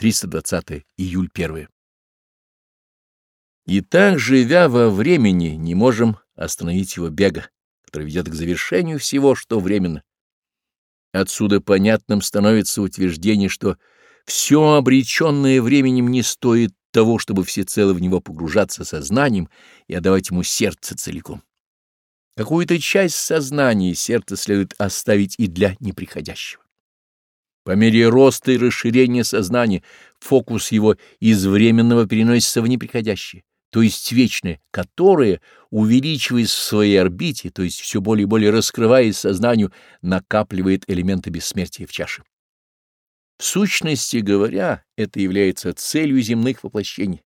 320 июль 1. И так, живя во времени, не можем остановить его бега, который ведет к завершению всего, что временно. Отсюда понятным становится утверждение, что все обреченное временем не стоит того, чтобы всецело в него погружаться сознанием и отдавать ему сердце целиком. Какую-то часть сознания и сердца следует оставить и для неприходящего. По мере роста и расширения сознания фокус его из временного переносится в неприходящее, то есть вечное, которое, увеличиваясь в своей орбите, то есть все более и более раскрываясь сознанию, накапливает элементы бессмертия в чаше. В сущности говоря, это является целью земных воплощений,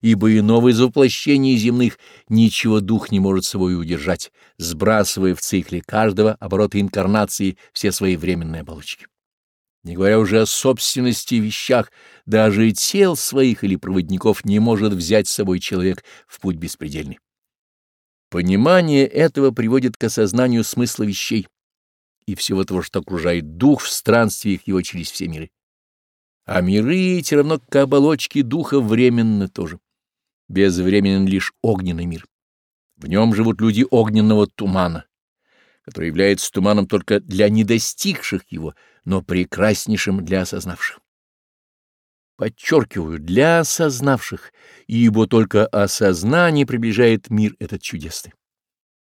ибо иного из воплощений земных ничего дух не может собой удержать, сбрасывая в цикле каждого оборота инкарнации все свои временные оболочки не говоря уже о собственности и вещах, даже тел своих или проводников не может взять с собой человек в путь беспредельный. Понимание этого приводит к осознанию смысла вещей и всего того, что окружает дух в странствиях его через все миры. А миры, те равно как оболочки духа, временно тоже. Безвременен лишь огненный мир. В нем живут люди огненного тумана, который является туманом только для недостигших его, но прекраснейшим для осознавших. Подчеркиваю, для осознавших, ибо только осознание приближает мир этот чудесный.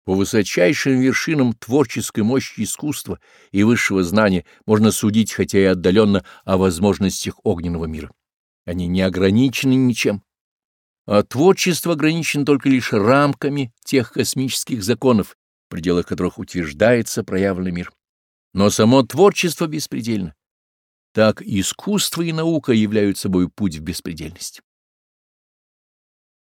По высочайшим вершинам творческой мощи искусства и высшего знания можно судить, хотя и отдаленно, о возможностях огненного мира. Они не ограничены ничем. А творчество ограничено только лишь рамками тех космических законов, пределах которых утверждается проявленный мир. Но само творчество беспредельно. Так искусство и наука являются собой путь в беспредельность.